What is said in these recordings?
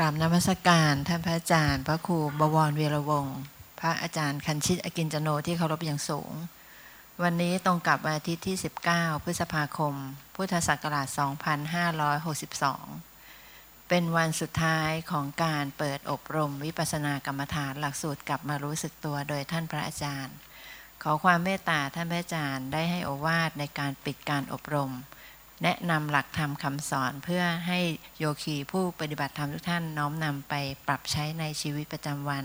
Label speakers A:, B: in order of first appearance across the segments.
A: กราบนมัสการท่านพระอาจารย์ พระครูบวรเวรวงศ์พระอาจารย์คันชิตอกินจโนที่เคารพอย่างสูง วันนี้ตรงกับวันอาทิตย์ที่ 19 พฤษภาคม พุทธศักราช 2562 เป็นวันสุดท้ายของการเปิดอบรมวิปัสสนากรรมฐานหลักสูตรกลับมารู้สึกตัวโดยท่านพระอาจารย์ ขอความเมตตาท่านพระอาจารย์ได้ให้อวาทในการปิดการอบรม แนะนำหลักธรรมคำสอนเพื่อให้โยคีผู้ปฏิบัติธรรมทุกท่านน้อมนำไปปรับใช้ในชีวิตประจำวัน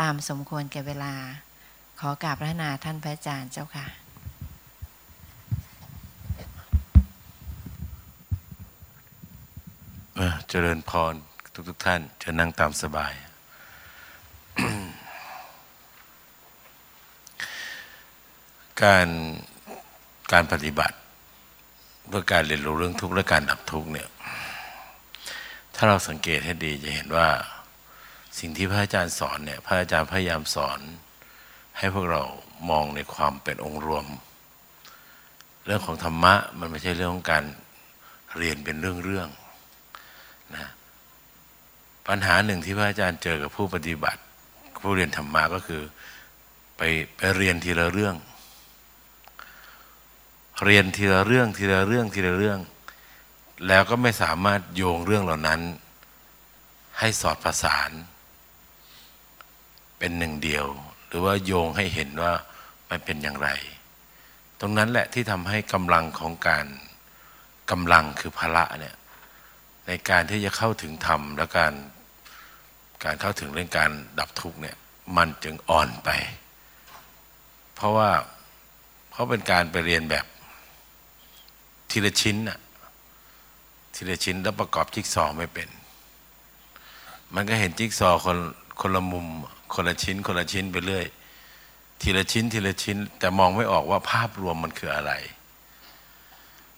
A: ตามสมควรแก่เวลา ขอกราบพระนาท่านพระอาจารย์เจ้าค่ะ
B: เจริญพรทุกทุกท่านจะนั่งตามสบาย การการปฏิบัติ เพื่อการเรียนรู้เรื่องทุกข์และการดับทุกข์เนี่ยถ้าเราสังเกตให้ดีจะเห็นว่า สิ่งที่พระอาจารย์สอนเนี่ยพระอาจารย์พยายามสอน ให้พวกเรามองในความเป็นองค์รวม เรื่องของธรรมะมันไม่ใช่เรื่องของการเรียนเป็นเรื่องๆนะปัญหาหนึ่งที่พระอาจารย์เจอกับผู้ปฏิบัติ ผู้เรียนธรรมะก็คือไปไปเรียนทีละเรื่อง เรียนทีละเรื่องทีละเรื่องทีละเรื่อง แล้วก็ไม่สามารถโยงเรื่องเหล่านั้น ให้สอดประสาน เป็นหนึ่งเดียว หรือว่าโยงให้เห็นว่ามันเป็นอย่างไร ตรงนั้นแหละที่ทำให้กำลังของการกำลังคือพละเนี่ยในการที่จะเข้าถึงธรรมและการการเข้าถึงเรื่องการดับทุกข์เนี่ยมันจึงอ่อนไป เพราะว่าเพราะเป็นการไปเรียนแบบ ทีละชิ้นอะทีละชิ้นแล้วประกอบจิ๊กซอว์ไม่เป็น มันก็เห็นจิ๊กซอว์คนคนละมุม คนละชิ้น คนละชิ้นไปเรื่อย ทีละชิ้นทีละชิ้น แต่มองไม่ออกว่าภาพรวมมันคืออะไร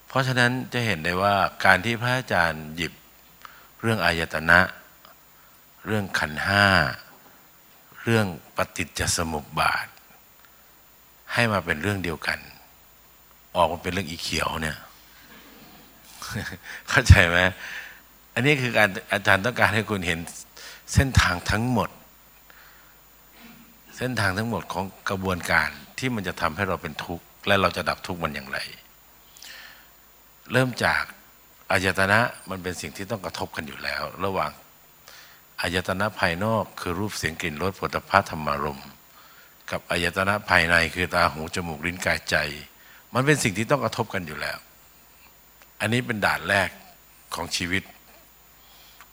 B: เพราะฉะนั้นจะเห็นได้ว่าการที่พระอาจารย์หยิบเรื่องอายตนะ เรื่องขันห้า เรื่องปฏิจจสมุปบาท ให้มาเป็นเรื่องเดียวกัน ออกมาเป็นเรื่องอีเขียวเนี่ย เข้าใจไหมอันนี้คือการอาจารย์ต้องการให้คุณเห็นเส้นทางทั้งหมด เส้นทางทั้งหมดของกระบวนการที่มันจะทำให้เราเป็นทุกข์และเราจะดับทุกข์มันอย่างไร เริ่มจากอายตนะมันเป็นสิ่งที่ต้องกระทบกันอยู่แล้ว ระหว่างอายตนะภายนอกคือรูปเสียงกลิ่นรสผลิตภัณฑ์ธรรมารมกับอายตนะภายในคือตาหูจมูกลิ้นกายใจ มันเป็นสิ่งที่ต้องกระทบกันอยู่แล้ว อันนี้เป็นด่านแรกของชีวิต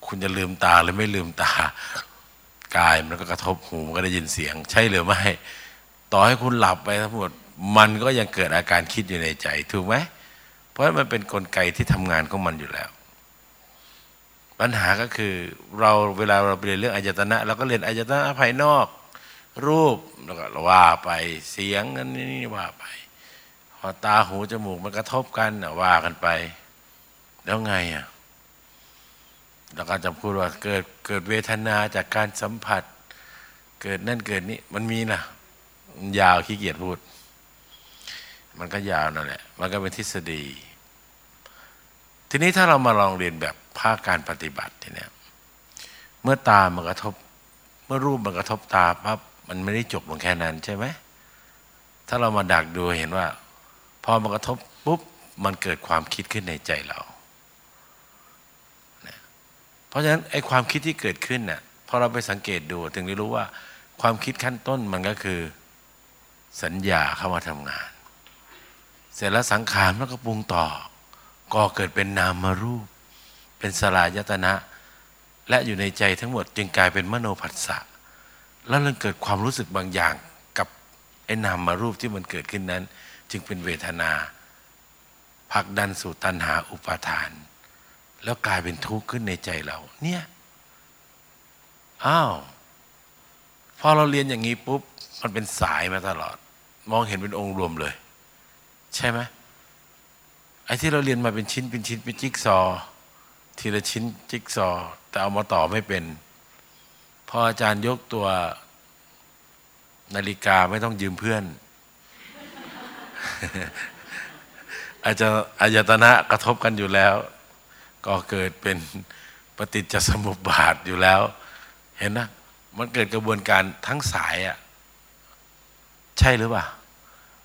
B: คุณจะลืมตาหรือไม่ลืมตา กายมันก็กระทบหูมันก็ได้ยินเสียง ใช่หรือไม่ ต่อให้คุณหลับไปทั้งหมด มันก็ยังเกิดอาการคิดอยู่ในใจ ถูกไหม เพราะมันเป็นนกลไกที่ทำงานของมันอยู่แล้ว ปัญหาก็คือเราเวลาเราเรียนเรื่องอายตนะเราก็เรียนอายตนะภายนอก รูปแล้วก็ว่าไปเสียงนั่นนี่ว่าไป อตาหูจมูกมันกระทบกันว่ากันไป แล้วไงอะเราก็จะพูดว่าเกิดเกิดเวทนาจากการสัมผัส เกิดนั่นเกิดนี้มันมีนะยาวขี้เกียจพูด มันก็ยาวนั่นแหละ มันก็เป็นทฤษฎี ทีนี้ถ้าเรามาลองเรียนแบบภาคการปฏิบัติทีเนี้ยเมื่อตามันกระทบ เมื่อรูปมันกระทบตาปั๊บมันไม่ได้จบลงแค่นั้นใช่ไหมถ้าเรามาดักดูเห็นว่า พอมันกระทบปุ๊บมันเกิดความคิดขึ้นในใจเรานะเพราะฉะนั้นไอ้ความคิดที่เกิดขึ้นน่ะพอเราไปสังเกตดูถึงได้รู้ว่า ความคิดขั้นต้นมันก็คือสัญญาเข้ามาทำงาน เสร็จแล้วสังขารมันก็ปรุงต่อก่อเกิดเป็นนามารูป เป็นสลายตนะ และอยู่ในใจทั้งหมดจึงกลายเป็นมโนผัสสะแล้วมันเกิดความรู้สึกบางอย่างกับไอ้นามมารูปที่มันเกิดขึ้นนั้น จึงเป็นเวทนาผักดันสู่ตัณหาอุปาทาน แล้วกลายเป็นทุกข์ขึ้นในใจเรา เนี่ยอ้าวพอเราเรียนอย่างนี้ปุ๊บมันเป็นสายมาตลอด มองเห็นเป็นองค์รวมเลย ใช่ไหมไอ้ที่เราเรียนมาเป็นชิ้นเป็นชิ้นเป็นจิ๊กซอ ทีละชิ้นจิ๊กซอ แต่เอามาต่อไม่เป็น พออาจารย์ยกตัวนาฬิกาไม่ต้องยืมเพื่อน อาจจะอายตนะกระทบกันอยู่แล้ว ก็เกิดเป็นปฏิจจสมุปบาทอยู่แล้ว เห็นนะมันเกิดกระบวนการทั้งสายอะ่ะใช่หรือเปล่า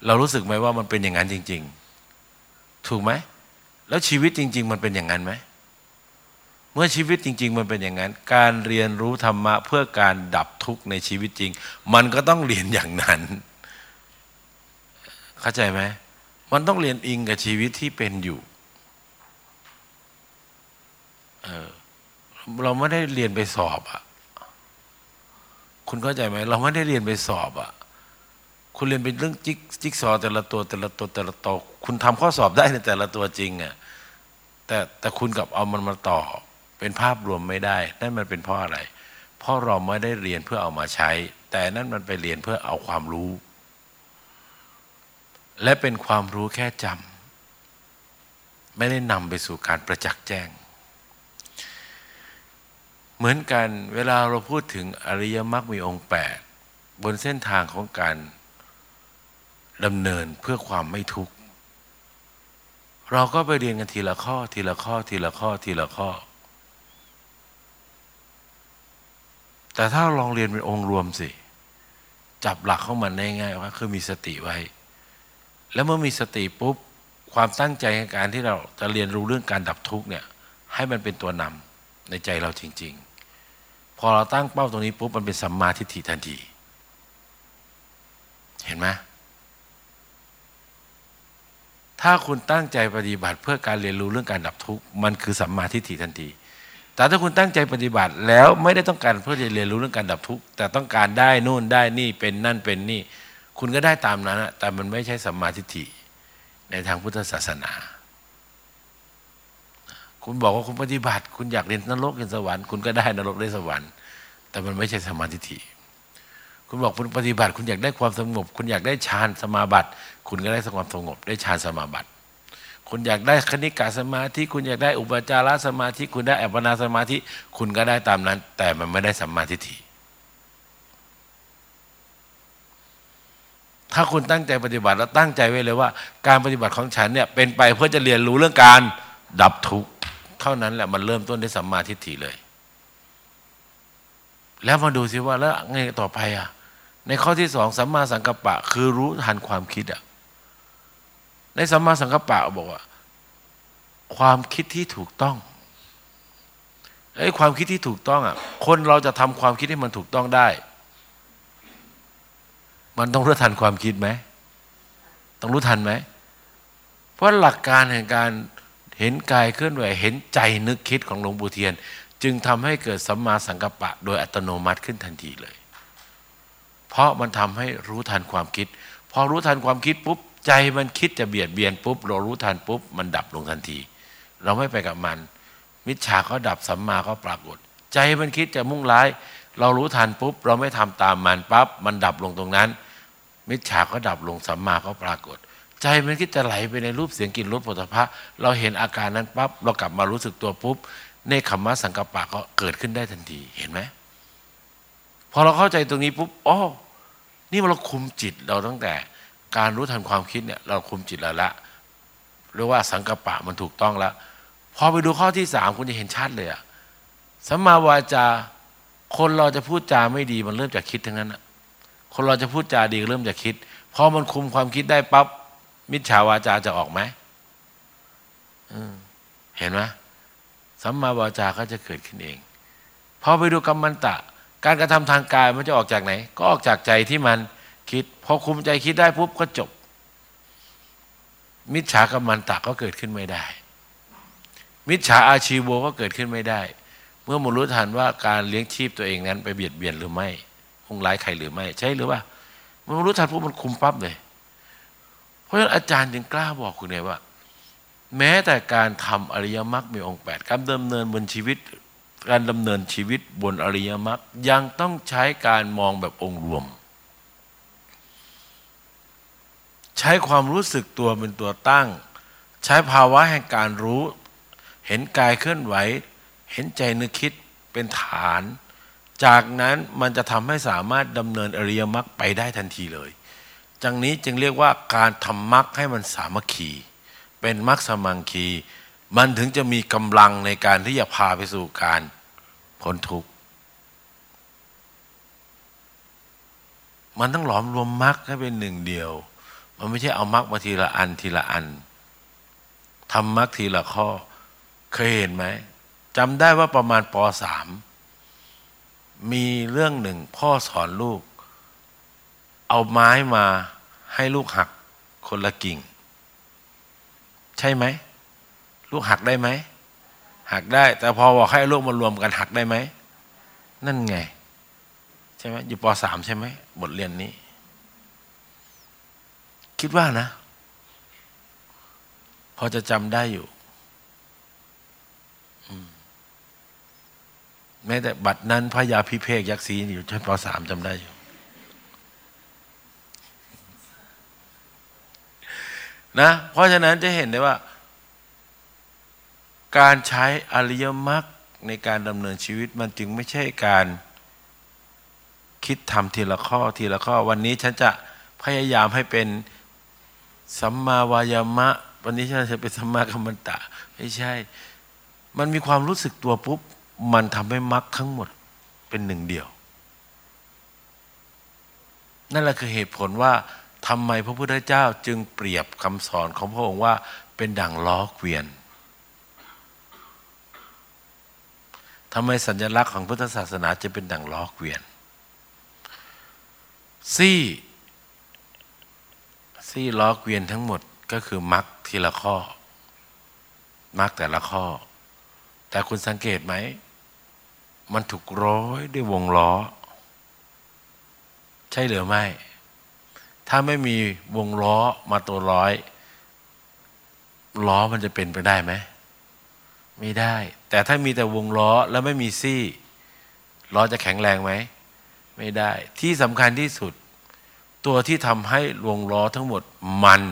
B: เรารู้สึกไหมว่ามันเป็นอย่างนั้นจริง ๆ ถูกไหม แล้วชีวิตจริง ๆ มันเป็นอย่างนั้นไหม เมื่อชีวิตจริง ๆ มันเป็นอย่างนั้น การเรียนรู้ธรรมะเพื่อการดับทุกข์ในชีวิตจริง มันก็ต้องเรียนอย่างนั้น เข้าใจไหมมันต้องเรียนอิงกับชีวิตที่เป็นอยู่ เออ เราไม่ได้เรียนไปสอบอะคุณเข้าใจไหม เราไม่ได้เรียนไปสอบอะคุณเรียนเป็นเรื่องจิ๊กจิ๊กซอแต่ละตัวแต่ละตัวแต่ละตัว คุณทำข้อสอบได้ในแต่ละตัวจริงอะ แต่แต่คุณกับเอามันมาต่อ เป็นภาพรวมไม่ได้ นั่นมันเป็นเพราะอะไร เพราะเราไม่ได้เรียนเพื่อเอามาใช้ แต่นั่นมันไปเรียนเพื่อเอาความรู้ และเป็นความรู้แค่จำไม่ได้นำไปสู่การประจักษ์แจ้ง เหมือนกันเวลาเราพูดถึงอริยมรรคมีองค์แปดบนเส้นทางของการดำเนินเพื่อความไม่ทุกข์เราก็ไปเรียนกันทีละข้อ ทีละข้อ ทีละข้อ ทีละข้อ แต่ถ้าลองเรียนเป็นองค์รวมสิ จับหลักเข้ามันง่ายๆว่าคือมีสติไว้ แล้วเมื่อมีสติปุ๊บความตั้งใจในการที่เราจะเรียนรู้เรื่องการดับทุกข์เนี่ยให้มันเป็นตัวนำในใจเราจริง ๆ พอเราตั้งเป้าตรงนี้ปุ๊บมันเป็นสัมมาทิฏฐิทันที เห็นไหมถ้าคุณตั้งใจปฏิบัติเพื่อการเรียนรู้เรื่องการดับทุกข์มันคือสัมมาทิฏฐิทันที แต่ถ้าคุณตั้งใจปฏิบัติแล้วไม่ได้ต้องการเพื่อจะเรียนรู้เรื่องการดับทุกข์แต่ต้องการได้นู่นได้นี่เป็นนั่นเป็นนี่ คุณก็ได้ตามนั้นแต่มันไม่ใช่สัมมาทิฏฐิในทางพุทธศาสนา คุณบอกว่าคุณปฏิบัติ คุณอยากเรียนนรกเรียนสวรรค์คุณก็ได้นรกได้สวรรค์ แต่มันไม่ใช่สัมมาธิคุณบอกคุณปฏิบัติ คุณอยากได้ความสงบ คุณอยากได้ฌานสมาบัติ คุณก็ได้ความสงบ ได้ฌานสมาบัติคุณอยากได้คณิกาสมาธิ คุณอยากได้อุปจารสมาธิ คุณได้อัปปนาสมาธิ คุณก็ได้ตามนั้น แต่มันไม่ได้สัมมาทิฏฐิ ถ้าคุณตั้งใจปฏิบัติแล้วตั้งใจไว้เลยว่า การปฏิบัติของฉันเนี่ยเป็นไปเพื่อจะเรียนรู้เรื่องการดับทุกข์เท่านั้นแหละมันเริ่มต้นด้วยสัมมาทิฏฐิเลย แล้วมาดูสิว่าแล้วไงต่อไปอะ ในข้อที่สองสัมมาสังกัปปะ คือรู้ทันความคิดอะในสัมมาสังกัปปะบอกว่า ความคิดที่ถูกต้องไอ้ความคิดที่ถูกต้องอะ คนเราจะทำความคิดให้มันถูกต้องได้ มันต้องรู้ทันความคิดไหมต้องรู้ทันไหมเพราะหลักการแห่งการเห็นกายเคลื่อนไหวเห็นใจนึกคิดของหลวงปู่เทียน จึงทำให้เกิดสัมมาสังกัปปะ โดยอัตโนมัติขึ้นทันทีเลย เพราะมันทำให้รู้ทันความคิด พอรู้ทันความคิดปุ๊บใจมันคิดจะเบียดเบียนปุ๊บเรารู้ทันปุ๊บมันดับลงทันที เราไม่ไปกับมัน มิจฉาก็ดับสัมมาก็ปรากฏ ใจมันคิดจะมุ่งร้าย เรารู้ทันปุ๊บ เราไม่ทำตามมันปั๊บมันดับลงตรงนั้น มิจฉาก็ดับลงสัมมาก็ปรากฏ ใจมันคิดจะไหลไปในรูปเสียงกลิ่นรสผลิตภัณฑ์เราเห็นอาการนั้นปั๊บเรากลับมารู้สึกตัวปุ๊บในขมมะสังกปะก็เกิดขึ้นได้ทันทีเห็นไหมพอเราเข้าใจตรงนี้ปุ๊บอ๋อนี่เราคุมจิตเราตั้งแต่การรู้ทันความคิดเนี่ยเราคุมจิตเราละเรียกว่าสังกปะมันถูกต้องแล้วพอไปดูข้อที่สามคุณจะเห็นชัดเลยอะสัมมาวาจา คนเราจะพูดจาไม่ดีมันเริ่มจากคิดทั้งนั้นอะคนเราจะพูดจาดีเริ่มจากคิดพอมันคุมความคิดได้ปั๊บมิจฉาวาจาจะออกไหมเห็นไหมสัมมาวาจาก็จะเกิดขึ้นเองพอไปดูกรรมันตะ การกระทำทางกายมันจะออกจากไหน ก็ออกจากใจที่มันคิด พอคุมใจคิดได้ปุ๊บก็จบ มิจฉากรรมันตะก็เกิดขึ้นไม่ได้ มิจฉาอาชีโวก็เกิดขึ้นไม่ได้ เมื่อมรู้ทันว่าการเลี้ยงชีพตัวเองนั้น ไปเบียดเบียนหรือไม่คงร้ายใครหรือไม่ ใช่หรือว่าเมื่อรู้ทันปุ๊บมันคุมปั๊บเลย เพราะฉะนั้นอาจารย์จึงกล้าบอกคุณเลยว่า แม้แต่การทำอริยมรรคมีองค์แปดการดำเนินบนชีวิต การดำเนินชีวิตบนอริยมรรคยังต้องใช้การมองแบบองค์รวม ใช้ความรู้สึกตัวเป็นตัวตั้ง ใช้ภาวะแห่งการรู้ เห็นกายเคลื่อนไหว เห็นใจนึกคิดเป็นฐาน จากนั้นมันจะทำให้สามารถดำเนินอริยมรรคไปได้ทันทีเลยจังนี้จึงเรียกว่าการทำมรรคให้มันสามัคคี เป็นมรรคสมังคี มันถึงจะมีกำลังในการที่จะพาไปสู่การพ้นทุกข์มันต้องหลอมรวมมรรคให้เป็นหนึ่งเดียว มันไม่ใช่เอามรรคมาทีละอันทีละอันทำมรรคทีละข้อ เคยเห็นไหม จำได้ว่าประมาณปสามมีเรื่องหนึ่งพ่อสอนลูก เอาไม้มาให้ลูกหักคนละกิ่ง ใช่ไหม ลูกหักได้ไหม หักได้ แต่พอบอกให้ลูกมารวมกันหักได้ไหม นั่นไง ใช่ไหมอยู่ปสามใช่ไหมบทเรียนนี้ คิดว่านะ พอจะจำได้อยู่ แม้แต่บัตรนั้นพระยาพิเภกยักษ์ศรีอยู่ชั้นปสามจำได้อยู่ นะ เพราะฉะนั้นจะเห็นได้ว่า การใช้อริยมรรคในการดำเนินชีวิตมันจึงไม่ใช่การคิดทำทีละข้อทีละข้อ วันนี้ฉันจะพยายามให้เป็นสัมมาวายามะ วันนี้ฉันจะเป็นสัมมาคัมมันตะ ไม่ใช่ มันมีความรู้สึกตัวปุ๊บ มันทำให้มรรคทั้งหมดเป็นหนึ่งเดียว นั่นแหละคือเหตุผลว่าทำไมพระพุทธเจ้าจึงเปรียบคำสอนของพระองค์ว่าเป็นดั่งล้อเกวียนทำไมสัญลักษณ์ของพุทธศาสนาจะเป็นดั่งล้อเกวียน ซี่ ซี่ล้อเกวียนทั้งหมดก็คือมรรคทีละข้อมรรคแต่ละข้อ แต่คุณสังเกตไหม มันถูกร้อยด้วยวงล้อ ใช่หรือไม่ ถ้าไม่มีวงล้อมาตัวร้อย ล้อมันจะเป็นไปได้ไหม ไม่ได้ แต่ถ้ามีแต่วงล้อแล้วไม่มีซี่ ล้อจะแข็งแรงไหม ไม่ได้ ที่สำคัญที่สุด ตัวที่ทำให้วงล้อทั้งหมดมัน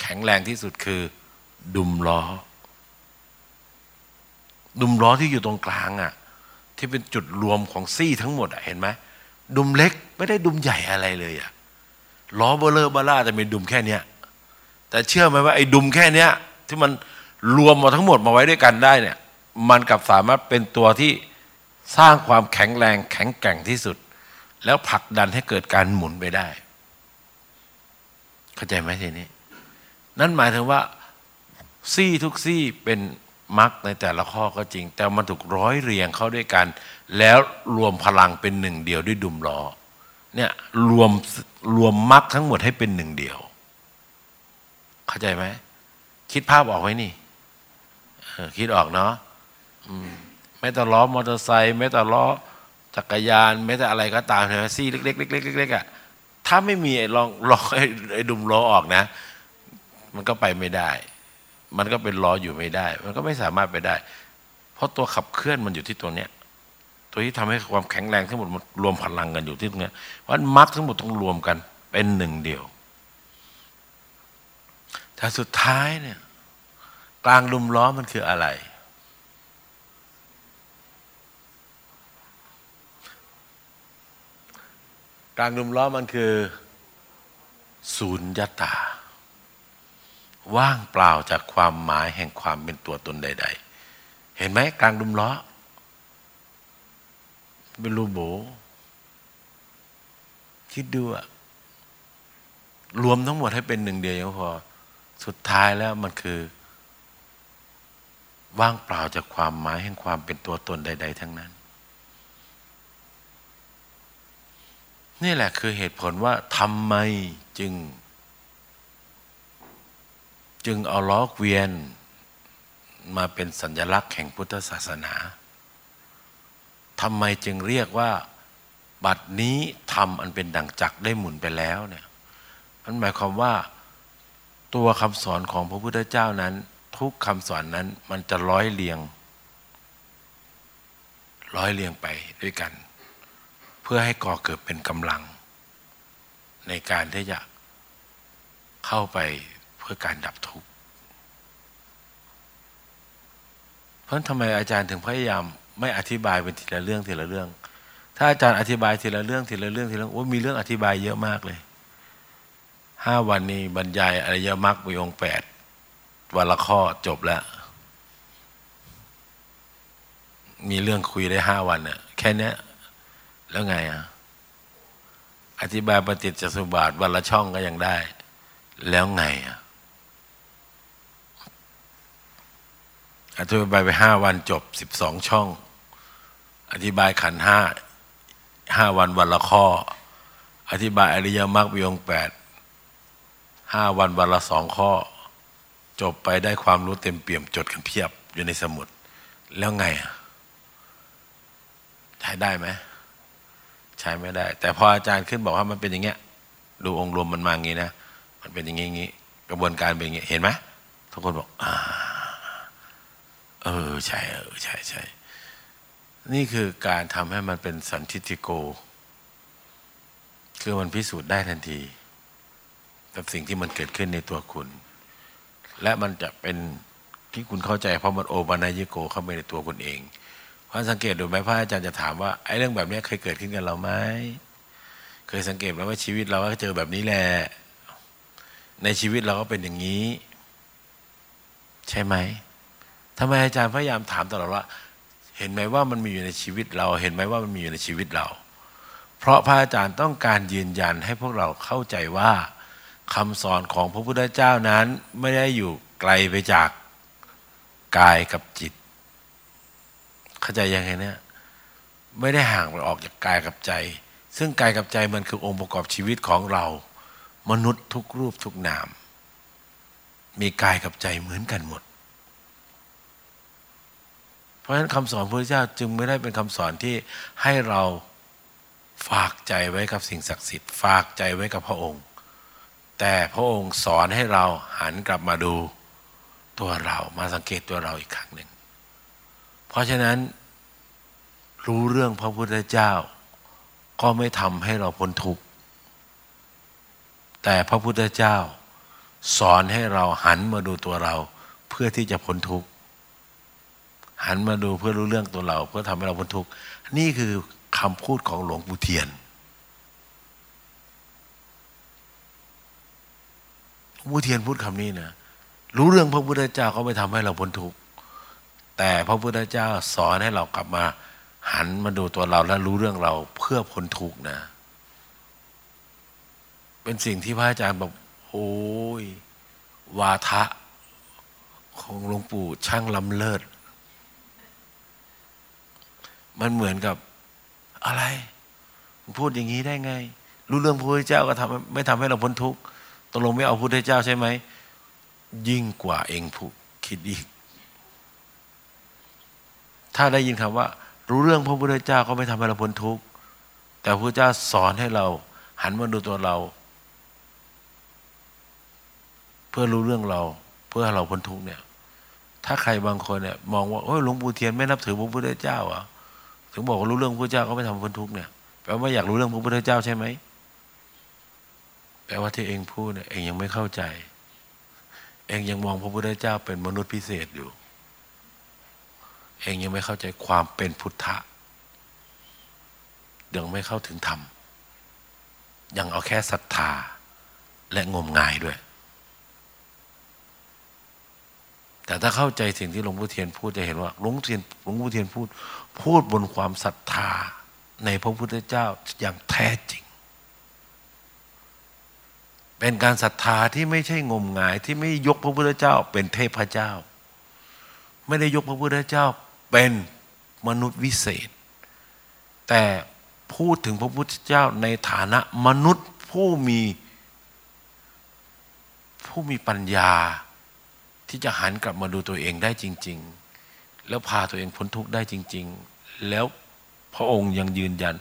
B: แข็งแรงที่สุดคือ ดุมล้อ ดุมล้อที่อยู่ตรงกลางอะ่ะ ที่เป็นจุดรวมของซี่ทั้งหมดเห็นไหมดุมเล็กไม่ได้ดุมใหญ่อะไรเลยอะล้อเบลเลอร์บาร่าแต่มีดุมแค่เนี้ยแต่เชื่อไหมว่าไอ้ดุมแค่เนี้ย ที่มันรวมมาทั้งหมดมาไว้ด้วยกันได้เนี่ย มันกับสามารถเป็นตัวที่สร้างความแข็งแรงแข็งแกร่งที่สุด แล้วผลักดันให้เกิดการหมุนไปได้ เข้าใจไหมทีนี้ นั่นหมายถึงว่าซี่ทุกซี่เป็น มรรคในแต่ละข้อก็จริง แต่มันถูกร้อยเรียงเข้าด้วยกัน แล้วรวมพลังเป็นหนึ่งเดียวด้วยดุมล้อเนี่ยรวมรวมมรรคทั้งหมดให้เป็นหนึ่งเดียว เข้าใจไหมคิดภาพออกไหมนี่คิดออกเนาะแม้แต่ล้อมอเตอร์ไซค์แม้แต่ล้อจักรยานแม้แต่อะไรก็ตามเนะซี่เล็กๆเล็กๆอะถ้าไม่มีลองลองไอ้ดุมล้อออกนะ มันก็ไปไม่ได้ มันก็เป็นล้ออยู่ไม่ได้ มันก็ไม่สามารถไปได้ เพราะตัวขับเคลื่อนมันอยู่ที่ตัวเนี้ย ตัวที่ทำให้ความแข็งแรงทั้งหมดมันรวมพลังกันอยู่ที่ตรงนี้เพราะมรรคทั้งหมดต้องรวมกัน เป็นหนึ่งเดียว แต่สุดท้ายเนี่ยกลางลุมล้อมันคืออะไร กลางลุมล้อมันคือ ศูนย์ยตา ว่างเปล่าจากความหมายแห่งความเป็นตัวตนใด ๆ เห็นไหมกลางดุมล้อเป็นรูโบคิดดูอะรวมทั้งหมดให้เป็นหนึ่งเดียวยังพอ สุดท้ายแล้วมันคือ ว่างเปล่าจากความหมายแห่งความเป็นตัวตนใด ๆ ทั้งนั้น นี่แหละคือเหตุผลว่าทำไมจึง จึงเอาล้อเกวียนมาเป็นสัญลักษณ์แห่งพุทธศาสนาทำไมจึงเรียกว่า บัดนี้ทำอันเป็นดั่งจักได้หมุนไปแล้วเนี่ยมันหมายความว่าตัวคำสอนของพระพุทธเจ้านั้น ทุกคำสอนนั้นมันจะร้อยเรียง ร้อยเรียงไปด้วยกัน เพื่อให้ก่อเกิดเป็นกำลัง ในการที่จะเข้าไป พื่อการดับทุกข์ เพราะทำไมอาจารย์ถึงพยายาม ไม่อธิบายเป็นทีละเรื่องทีละเรื่อง ถ้าอาจารย์อธิบายทีละเรื่องทีละเรื่องทีละเรื่องโอ้มีเรื่องอธิบายเยอะมากเลยห้าวันนี้บรรยายอริยมรรคมีองแปดวันละข้อจบแล้ว มีเรื่องคุยได้ห้าวันน่ะแค่นี้แล้วไงอะอธิบายปฏิจจสมุปบาทวันละช่องก็ยังได้ แล้วไงอะ อธิบายไปห้าวันจบสิบสองช่อง อธิบายขันห้าห้าวันวันละข้อ อธิบายอริยมรรควิองแปดห้าวันวันละสองข้อ จบไปได้ความรู้เต็มเปี่ยมจดกันเพียบอยู่ในสมุด แล้วไงอะใช้ได้ไหมใช้ไม่ได้ แต่พออาจารย์ขึ้นบอกว่ามันเป็นอย่างเงี้ย ดูองค์รวมมันมาอย่างงี้นะ มันเป็นอย่างงี้งี้กระบวนการเป็นอย่างงี้เห็นไหมทุกคนบอกอ่า เออใช่เออใช่ใช่นี่คือการทำให้มันเป็นสันทิติโก คือมันพิสูจน์ได้ทันที กับสิ่งที่มันเกิดขึ้นในตัวคุณ และมันจะเป็นที่คุณเข้าใจเพราะมันโอบานายโกเข้าไปในตัวคุณเองเพราะสังเกตดูไหมพระอาจารย์จะถามว่าไอ้เรื่องแบบนี้เคยเกิดขึ้นกับเราไหมเคยสังเกตไหมว่าชีวิตเราก็เจอแบบนี้แหละในชีวิตเราก็เป็นอย่างนี้ ใช่ไหม ทำไมอาจารย์พยายามถามตลอดว่า เห็นไหมว่ามันมีอยู่ในชีวิตเรา เห็นไหมว่ามันมีอยู่ในชีวิตเรา เพราะพระอาจารย์ต้องการยืนยันให้พวกเราเข้าใจว่าคำสอนของพระพุทธเจ้านั้นไม่ได้อยู่ไกลไปจากกายกับจิต เข้าใจยังไงเนี่ยไม่ได้ห่างไปออกจากกายกับใจ ซึ่งกายกับใจมันคือองค์ประกอบชีวิตของเรา มนุษย์ทุกรูปทุกนาม มีกายกับใจเหมือนกันหมด เพราะฉะนั้นคำสอนพระพุทธเจ้าจึงไม่ได้เป็นคำสอนที่ให้เราฝากใจไว้กับสิ่งศักดิ์สิทธิ์ ฝากใจไว้กับพระองค์ แต่พระองค์สอนให้เราหันกลับมาดูตัวเรามาสังเกตตัวเราอีกครั้งหนึ่ง เพราะฉะนั้นรู้เรื่องพระพุทธเจ้า ก็ไม่ทำให้เราพ้นทุกข์แต่พระพุทธเจ้า สอนให้เราหันมาดูตัวเรา เพื่อที่จะพ้นทุกข์ หันมาดูเพื่อรู้เรื่องตัวเรา เพื่อทำให้เราพ้นทุกข์นี่คือคำพูดของหลวงปู่เทียนหลวงปู่เทียนพูดคำนี้นะรู้เรื่องพระพุทธเจ้าก็ไม่ทำให้เราพ้นทุกข์แต่พระพุทธเจ้าสอนให้เรากลับมา หันมาดูตัวเราและรู้เรื่องเราเพื่อพ้นทุกข์นะ เป็นสิ่งที่พระอาจารย์บอกโอ้ยวาทะของหลวงปู่ช่างล้ำเลิศ มันเหมือนกับอะไรพูดอย่างนี้ได้ไง รู้เรื่องพระพุทธเจ้าก็ทำไม่ทำให้เราพ้นทุกข์ตกลงไม่เอาพระพุทธเจ้าใช่ไหม ยิ่งกว่าเองผู้คิดอีก ถ้าได้ยินคำว่า รู้เรื่องพระพุทธเจ้าก็ไม่ทำให้เราพ้นทุกข์แต่พระเจ้าสอนให้เรา หันมาดูตัวเรา เพื่อรู้เรื่องเรา เพื่อให้เราพ้นทุกข์เนี่ย ถ้าใครบางคนเนี่ย มองว่าโอ้ยหลวงปู่เทียนไม่นับถือพระพุทธเจ้าอะ ถึงบอกว่ารู้เรื่องพระเจ้าก็ไม่ทำพ้นทุกข์เนี่ยแปลว่าอยากรู้เรื่องพระพุทธเจ้าใช่ไหมแปลว่าที่เองพูดเนี่ยเองยังไม่เข้าใจ เองยังมองพระพุทธเจ้าเป็นมนุษย์พิเศษอยู่ เองยังไม่เข้าใจความเป็นพุทธะยังไม่เข้าถึงธรรม ยังเอาแค่ศรัทธาและงมงายด้วย แต่ถ้าเข้าใจสิ่งที่หลวงพ่อเทียนพูดจะเห็นว่าหลวงพ่อเทียนหลวงพ่อเทียนพูด พูดบนความศรัทธาในพระพุทธเจ้าอย่างแท้จริง เป็นการศรัทธาที่ไม่ใช่งมงายที่ไม่ยกพระพุทธเจ้า เป็นเทพเจ้า ไม่ได้ยกพระพุทธเจ้าเป็นมนุษย์วิเศษ แต่พูดถึงพระพุทธเจ้าในฐานะมนุษย์ผู้มีผู้มีปัญญา ที่จะหันกลับมาดูตัวเองได้จริง ๆ แล้วพาตัวเองพ้นทุกข์ได้จริง ๆ แล้วพระองค์ยังยืนยัน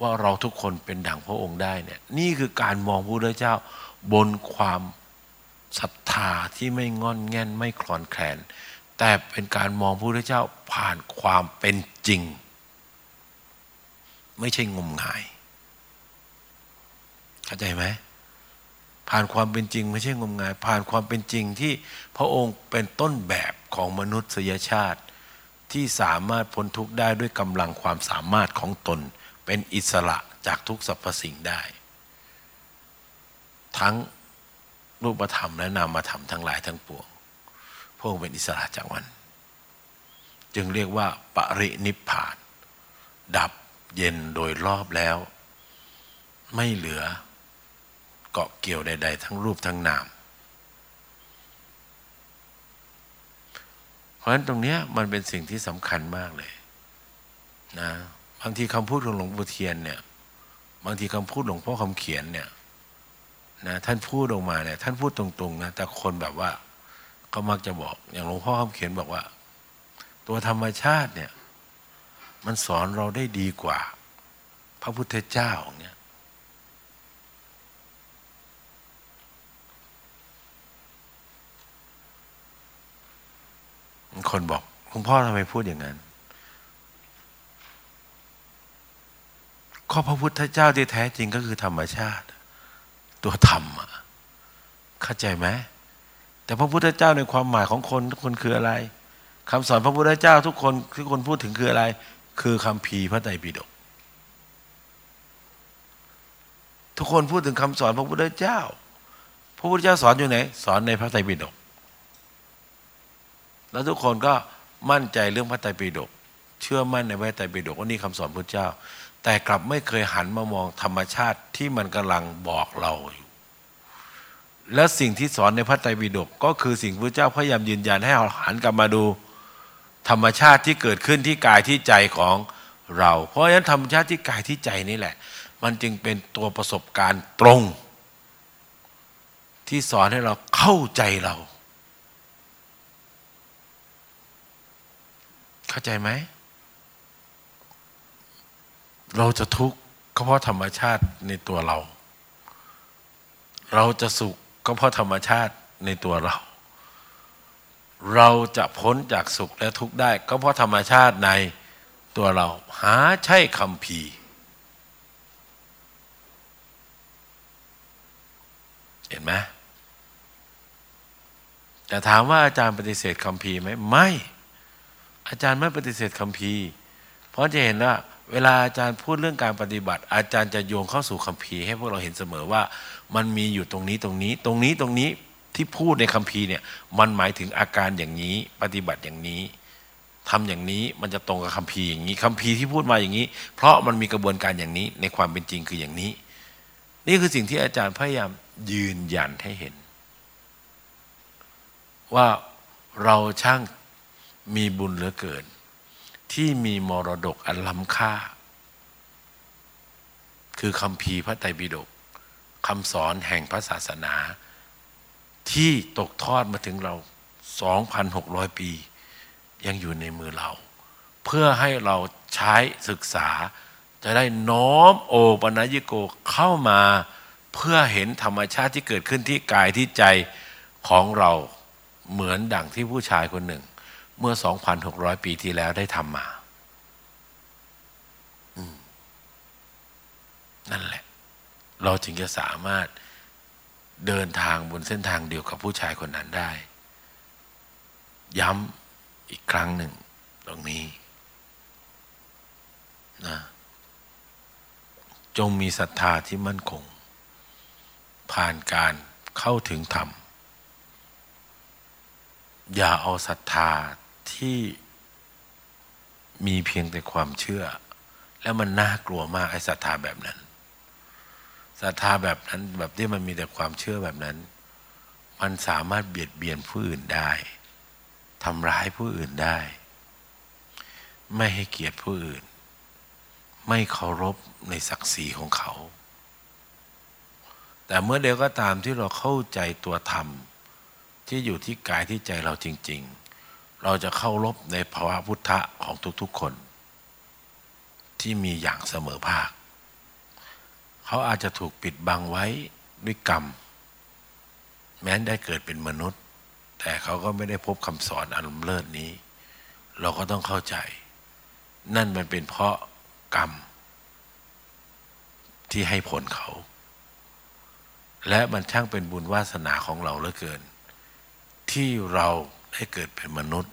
B: ว่าเราทุกคนเป็นดั่งพระองค์ได้เนี่ยนี่คือการมองพระพุทธเจ้าบนความศรัทธาที่ไม่งอนแง่นไม่คลอนแคลน แต่เป็นการมองพระพุทธเจ้าผ่านความเป็นจริง ไม่ใช่งมงาย เข้าใจไหม ผ่านความเป็นจริงไม่ใช่งมงาย ผ่านความเป็นจริงที่พระองค์เป็นต้นแบบของมนุษยชาติ ที่สามารถพ้นทุกข์ได้ด้วยกำลังความสามารถของตน เป็นอิสระจากทุกสรรพสิ่งได้ ทั้งรูปธรรมและนามธรรมทั้งหลายทั้งปวงพระองค์เป็นอิสระจากมัน จึงเรียกว่าปรินิพพาน ดับเย็นโดยรอบแล้ว ไม่เหลือ เกาะเกี่ยวใด ๆ ทั้งรูปทั้งนาม เพราะฉะนั้นตรงนี้มันเป็นสิ่งที่สำคัญมากเลยนะบางทีคำพูดของหลวงปู่เทียนเนี่ย บางทีคำพูดหลวงพ่อคำเขียนเนี่ยนะท่านพูดออกมาเนี่ย ท่านพูดตรงๆนะแต่คนแบบว่าก็มักจะบอก อย่างหลวงพ่อคำเขียนบอกว่า ตัวธรรมชาติเนี่ย มันสอนเราได้ดีกว่า พระพุทธเจ้าเนี่ย คนบอกหลวงพ่อทำไมพูดอย่างนั้นข้อพระพุทธเจ้าที่แท้จริงก็คือธรรมชาติ ตัวธรรมเข้าใจไหมแต่พระพุทธเจ้าในความหมายของคนทุกคนคืออะไรคำสอนพระพุทธเจ้าทุกคนที่คนพูดถึงคืออะไร คือคำพีพระไตรปิฎกทุกคนพูดถึงคำสอนพระพุทธเจ้า พระพุทธเจ้าสอนอยู่ไหน สอนในพระไตรปิฎก แล้วทุกคนก็มั่นใจเรื่องพระไตรปิฎกเชื่อมั่นในพระไตรปิฎกว่านี่คำสอนพระเจ้า แต่กลับไม่เคยหันมามองธรรมชาติที่มันกำลังบอกเราอยู่ และสิ่งที่สอนในพระไตรปิฎกก็คือสิ่งพระเจ้าพยายามยืนยันให้เราหันกลับมาดู ธรรมชาติที่เกิดขึ้นที่กายที่ใจของเรา เพราะฉะนั้นธรรมชาติที่กายที่ใจนี่แหละ มันจึงเป็นตัวประสบการณ์ตรง ที่สอนให้เราเข้าใจเรา เข้าใจไหม เราจะทุกข์ก็เพราะธรรมชาติในตัวเรา เราจะสุขก็เพราะธรรมชาติในตัวเรา เราจะพ้นจากสุขและทุกข์ได้ ก็เพราะธรรมชาติในตัวเรา หาใช่คำพีเห็นไหมแต่ถามว่าอาจารย์ปฏิเสธคำพีไหมไม่ อาจารย์ไม่ปฏิเสธคำพีเพราะจะเห็นว่าเวลาอาจารย์พูดเรื่องการปฏิบัติ อาจารย์จะโยงเข้าสู่คำพีให้พวกเราเห็นเสมอว่า มันมีอยู่ตรงนี้ตรงนี้ ตรงนี้ตรงนี้ที่พูดในคำพีเนี่ยมันหมายถึงอาการอย่างนี้ ปฏิบัติอย่างนี้ทำอย่างนี้มันจะตรงกับคำพีอย่างนี้คำพีที่พูดมาอย่างนี้ เพราะมันมีกระบวนการอย่างนี้ในความเป็นจริงคืออย่างนี้ นี่คือสิ่งที่อาจารย์พยายามยืนยันให้เห็น ว่าเราช่าง มีบุญเหลือเกิน ที่มีมรดกอันล้ำค่า คือคำพีพระไตรปิฎกคำสอนแห่งพระศาสนา ที่ตกทอดมาถึงเรา 2,600 ปี ยังอยู่ในมือเรา เพื่อให้เราใช้ศึกษา จะได้น้อมโอปัญญิโกเข้ามาเพื่อเห็นธรรมชาติที่เกิดขึ้นที่กายที่ใจของเราเหมือนดั่งที่ผู้ชายคนหนึ่ง เมื่อ 2,600 ปีที่แล้วได้ทำมานั่นแหละ เราจึงจะสามารถเดินทางบนเส้นทางเดียวกับผู้ชายคนนั้นได้ ย้ำอีกครั้งหนึ่ง ตรงนี้นะจงมีศรัทธาที่มั่นคง ผ่านการเข้าถึงธรรม อย่าเอาศรัทธา ที่มีเพียงแต่ความเชื่อ แล้วมันน่ากลัวมากไอ้ศรัทธาแบบนั้นศรัทธาแบบนั้นแบบที่มันมีแต่ความเชื่อแบบนั้น มันสามารถเบียดเบียนผู้อื่นได้ทำร้ายผู้อื่นได้ ไม่ให้เกียรติผู้อื่น ไม่เคารพในศักดิ์ศรีของเขา แต่เมื่อเดียวก็ตามที่เราเข้าใจตัวธรรม ที่อยู่ที่กายที่ใจเราจริง ๆ เราจะเข้ารบในภาวะพุทธะของทุกๆคน ที่มีอย่างเสมอภาค เขาอาจจะถูกปิดบังไว้ด้วยกรรม แม้นได้เกิดเป็นมนุษย์ แต่เขาก็ไม่ได้พบคำสอนอันเลิศนี้ เราก็ต้องเข้าใจ นั่นมันเป็นเพราะกรรม ที่ให้ผลเขา และมันช่างเป็นบุญวาสนาของเราเหลือเกิน ที่เรา ได้เกิดเป็นมนุษย์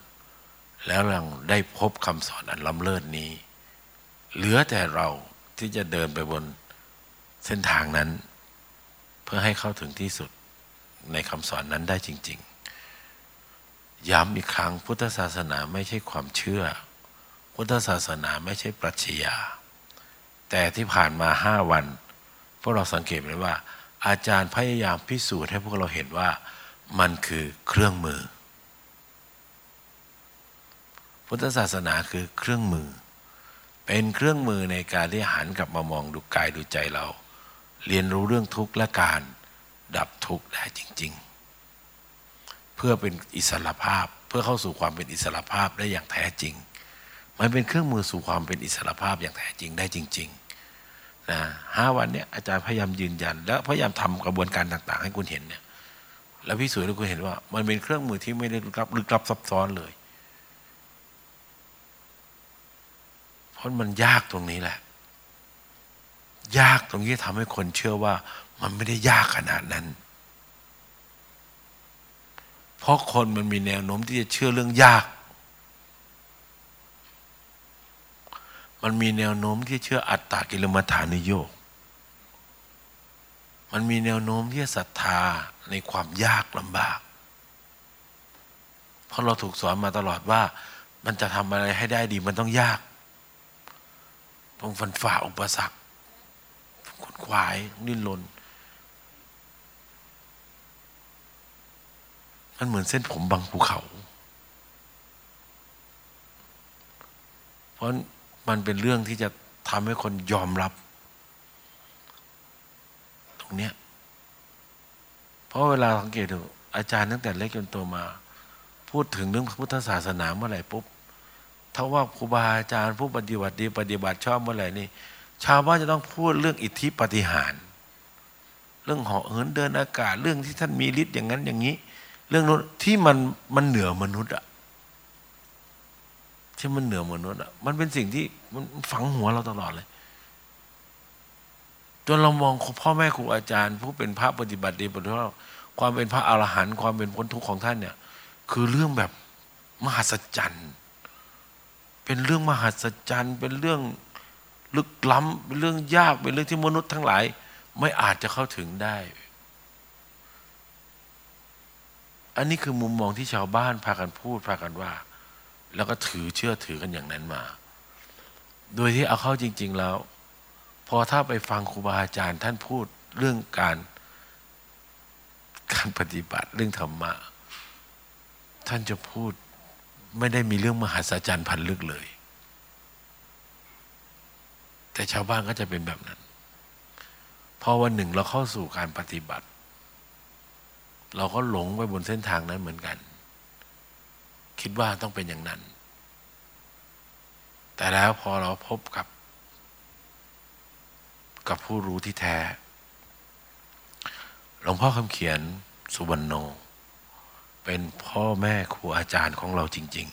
B: แล้วเราได้พบคำสอนอันล้ำเลิศนี้ เหลือแต่เราที่จะเดินไปบนเส้นทางนั้น เพื่อให้เข้าถึงที่สุดในคำสอนนั้นได้จริงย้ำอีกครั้งพุทธศาสนาไม่ใช่ความเชื่อ พุทธศาสนาไม่ใช่ปรัชญาแต่ที่ผ่านมาห้าวันพวกเราสังเกตเลยว่า อาจารย์พยายามพิสูจน์ให้พวกเราเห็นว่ามันคือเครื่องมือ พุทธศาสนาคือเครื่องมือ เป็นเครื่องมือในการที่หันกลับมามองดูกายดูใจเรา เรียนรู้เรื่องทุกข์และการดับทุกข์ได้จริง ๆ เพื่อเป็นอิสรภาพเพื่อเข้าสู่ความเป็นอิสรภาพได้อย่างแท้จริง มันเป็นเครื่องมือสู่ความเป็นอิสรภาพอย่างแท้จริงได้จริงๆนะห้าวันเนี้ยอาจารย์พยายามยืนยัน และพยายามทำกระบวนการต่าง ๆ ให้คุณเห็นเนี่ยแล้วพี่สวยให้วคุณเห็นว่า มันเป็นเครื่องมือที่ไม่ได้ลึกลับลึกลับซับซ้อนเลย เพ ราะมันยากตรงนี้แหละ ยากตรงนี้ทำให้คนเชื่อว่า มันไม่ได้ยากขนาดนั้น เพราะคนมันมีแนวโน้มที่จะเชื่อเรื่องยาก มันมีแนวโน้มที่เชื่ออัตตากิลมัฐานุโยกมันมีแนวโน้มที่จะศรัทธาในความยากลำบาก เพราะเราถูกสอนมาตลอดว่า มันจะทำอะไรให้ได้ดีมันต้องยาก ต้องฟันฝ่าอุปสรรคขนขวายดิ้นรนมันเหมือนเส้นผมบางภูเขา เพราะมันเป็นเรื่องที่จะทำให้คนยอมรับ ตรงเนี้ยเพราะเวลาสังเกตดูอาจารย์ตั้งแต่เล็กจนโตมา พูดถึงเรื่องพุทธศาสนาเมื่อไหร่ปุ๊บ ถ้าว่าครูบาอาจารย์ผู้ปฏิบัติดีปฏิบัติชอบเมื่อไหร่นี่ชาวบ้านจะต้องพูดเรื่องอิทธิปฏิหาร เรื่องเหาะเหินเดินอากาศ เรื่องที่ท่านมีฤทธิ์อย่างนั้นอย่างนี้ เรื่องนู้นที่มันมันเหนือมนุษย์อะที่มันเหนือมนุษย์อะมันเป็นสิ่งที่มันฝังหัวเราตลอดเลยจนเรามองพ่อแม่ครูอาจารย์ ผู้เป็นพระปฏิบัติดีปฏิบัติความเป็นพระอรหันต์ความเป็นพ้นทุกข์ของท่านเนี่ย คือเรื่องแบบมหัศจรรย์ เป็นเรื่องมหัศจรรย์ เป็นเรื่องลึกล้ำเป็นเรื่องยากเป็นเรื่องที่มนุษย์ทั้งหลาย ไม่อาจจะเข้าถึงได้ อันนี้คือมุมมองที่ชาวบ้านพากันพูดพากันว่า แล้วก็ถือเชื่อถือกันอย่างนั้นมา โดยที่เอาเข้าจริง ๆแล้ว พอถ้าไปฟังครูบาอาจารย์ท่านพูดเรื่องการการปฏิบัติเรื่องธรรมะ ท่านจะพูด ไม่ได้มีเรื่องมหัศจรรย์พันลึกเลย แต่ชาวบ้านก็จะเป็นแบบนั้น พอวันหนึ่งเราเข้าสู่การปฏิบัติ เราก็หลงไปบนเส้นทางนั้นเหมือนกัน คิดว่าต้องเป็นอย่างนั้น แต่แล้วพอเราพบกับ กับผู้รู้ที่แท้ หลวงพ่อคำเขียนสุวรรณโน เป็นพ่อแม่ครูอาจารย์ของเราจริง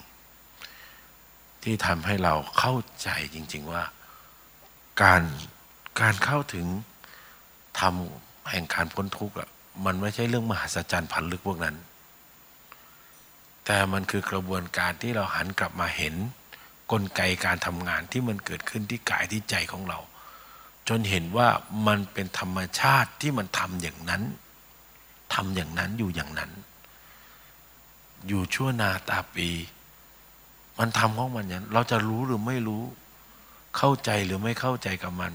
B: ๆ ที่ทำให้เราเข้าใจจริง ๆว่า การการเข้าถึงทำแห่งการพ้นทุกข์อะมันไม่ใช่เรื่องมหัศจรรย์พันลึกพวกนั้น แต่มันคือกระบวนการที่เราหันกลับมาเห็นกลไกการทำงานที่มันเกิดขึ้นที่กายที่ใจของเรา จนเห็นว่ามันเป็นธรรมชาติที่มันทำอย่างนั้นทำอย่างนั้นอยู่อย่างนั้น อยู่ชั่วนาตาปี มันทำของมันอย่างเราจะรู้หรือไม่รู้ เข้าใจหรือไม่เข้าใจกับมัน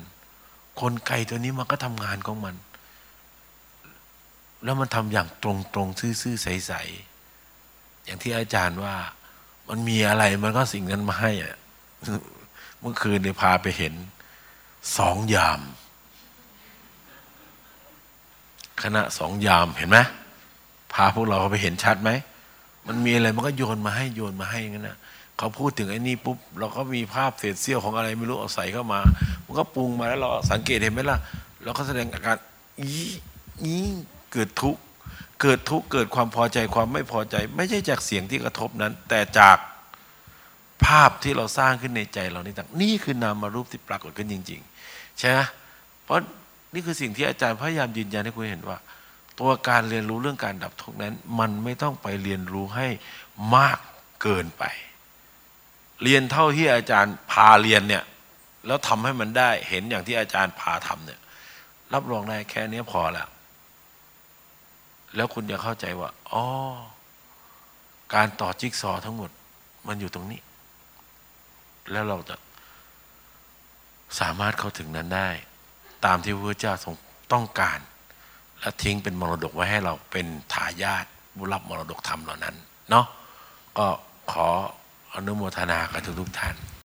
B: คนไก่ตัวนี้มันก็ทำงานของมัน แล้วมันทำอย่างตรงตรงซื่อๆใสๆอย่างที่อาจารย์ว่า มันมีอะไรมันก็สิ่งนั้นมาให้อะเมื่อคืนเนี่ยพาไปเห็นสองยาม คณะสองยามเห็นไหมพาพวกเราไปเห็นชัดไหม มันมีอะไรมันก็โยนมาให้โยนมาให้งั้นนะเขาพูดถึงไอ้นี่ปุ๊บเราก็มีภาพเศษเสี้ยวของอะไรไม่รู้เอาใส่เข้ามา มันก็ปรุงมาแล้วเราสังเกตเห็นไหมล่ะเราก็แสดงอาการอีอีเกิดทุกข์เกิดทุกข์เกิดความพอใจความไม่พอใจ ไม่ใช่จากเสียงที่กระทบนั้น แต่จากภาพที่เราสร้างขึ้นในใจเรานี่ต่างนี่คือนามรูปที่ปรากฏขึ้นจริง ๆ ใช่ไหมเพราะนี่คือสิ่งที่อาจารย์พยายามยืนยันให้คุณเห็นว่า ตัวการเรียนรู้เรื่องการดับทุกข์นั้น มันไม่ต้องไปเรียนรู้ให้มากเกินไป เรียนเท่าที่อาจารย์พาเรียนเนี่ยแล้วทำให้มันได้เห็นอย่างที่อาจารย์พาทำเนี่ย รับรองได้แค่นี้พอแล้วแล้วคุณจะเข้าใจว่าอ๋อการต่อจิ๊กซอทั้งหมด มันอยู่ตรงนี้ แล้วเราจะสามารถเข้าถึงนั้นได้ ตามที่พระพุทธเจ้าทรงต้องการ และทิ้งเป็นมรดกไว้ให้เราเป็นทายาทผู้รับมรดกธรรมเหล่านั้นเนาะก็ขออนุโมทนากับทุกๆท่าน